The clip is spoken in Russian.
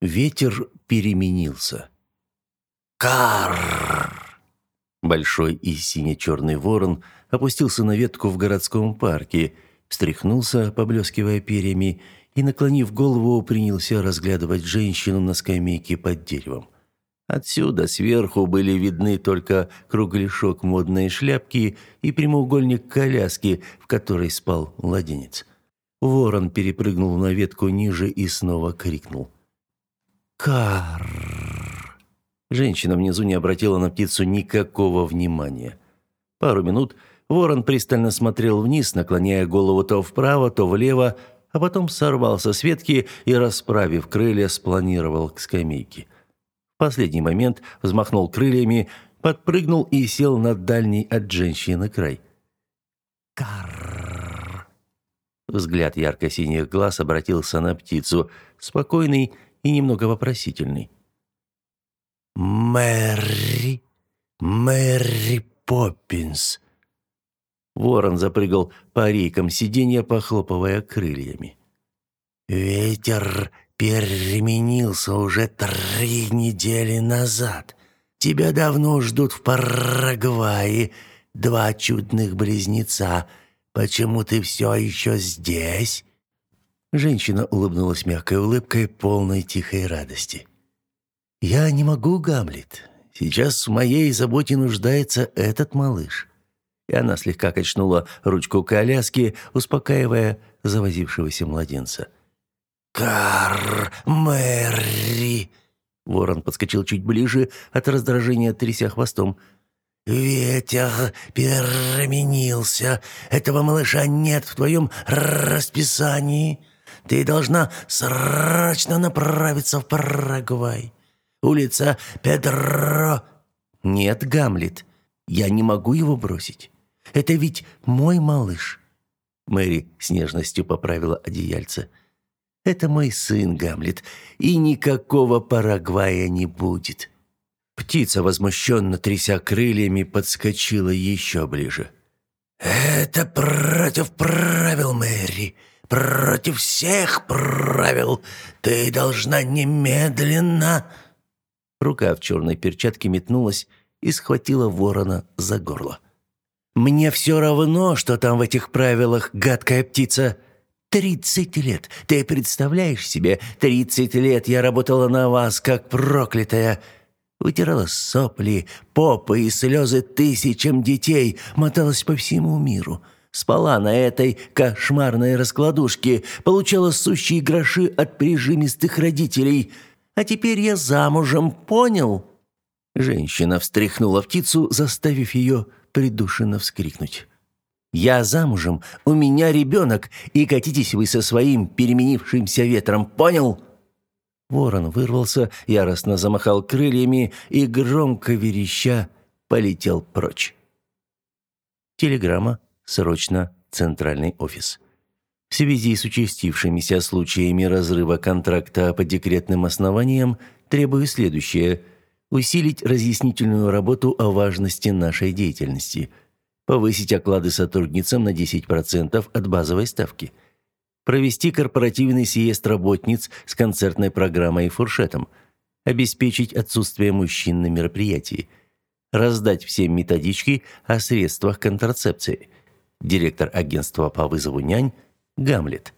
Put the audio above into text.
Ветер переменился. Карр! Большой и сине-черный ворон опустился на ветку в городском парке, встряхнулся, поблескивая перьями, и, наклонив голову, принялся разглядывать женщину на скамейке под деревом. Отсюда сверху были видны только кругляшок модной шляпки и прямоугольник коляски, в которой спал младенец. Ворон перепрыгнул на ветку ниже и снова крикнул. «Карр!» Женщина внизу не обратила на птицу никакого внимания. Пару минут ворон пристально смотрел вниз, наклоняя голову то вправо, то влево, а потом сорвался с ветки и, расправив крылья, спланировал к скамейке. В последний момент взмахнул крыльями, подпрыгнул и сел на дальний от женщины край. «Карр!» Взгляд ярко-синих глаз обратился на птицу, спокойный и немного вопросительный. «Мэри, Мэри Поппинс!» Ворон запрыгал по рейкам сиденья, похлопывая крыльями. «Ветер переменился уже три недели назад. Тебя давно ждут в Парагвае два чудных близнеца. Почему ты все еще здесь?» Женщина улыбнулась мягкой улыбкой, полной тихой радости. «Я не могу, Гамлет. Сейчас в моей заботе нуждается этот малыш и она слегка качнула ручку коляски, успокаивая завозившегося младенца. «Кар, Мэри!» Ворон подскочил чуть ближе, от раздражения тряся хвостом. «Ветер переменился. Этого малыша нет в твоем расписании. Ты должна срочно направиться в Парагвай. Улица Педро...» «Нет, Гамлет, я не могу его бросить. Это ведь мой малыш». Мэри с нежностью поправила одеяльце. «Это мой сын, Гамлет, и никакого Парагвая не будет». Птица, возмущенно тряся крыльями, подскочила еще ближе. «Это против правил, Мэри, против всех правил. Ты должна немедленно...» Рука в черной перчатке метнулась и схватила ворона за горло. Мне все равно, что там в этих правилах, гадкая птица. Тридцать лет. Ты представляешь себе, тридцать лет я работала на вас, как проклятая. Вытирала сопли, попы и слезы тысячам детей, моталась по всему миру. Спала на этой кошмарной раскладушке, получала сущие гроши от прижимистых родителей. А теперь я замужем, понял?» Женщина встряхнула птицу, заставив ее придушенно вскрикнуть. «Я замужем, у меня ребенок, и катитесь вы со своим переменившимся ветром, понял?» Ворон вырвался, яростно замахал крыльями и, громко вереща, полетел прочь. Телеграмма. Срочно. Центральный офис. В связи с участившимися случаями разрыва контракта по декретным основаниям требую следующее – усилить разъяснительную работу о важности нашей деятельности, повысить оклады сотрудницам на 10% от базовой ставки, провести корпоративный съезд работниц с концертной программой и фуршетом, обеспечить отсутствие мужчин на мероприятии, раздать всем методички о средствах контрацепции. Директор агентства по вызову нянь Гамлет –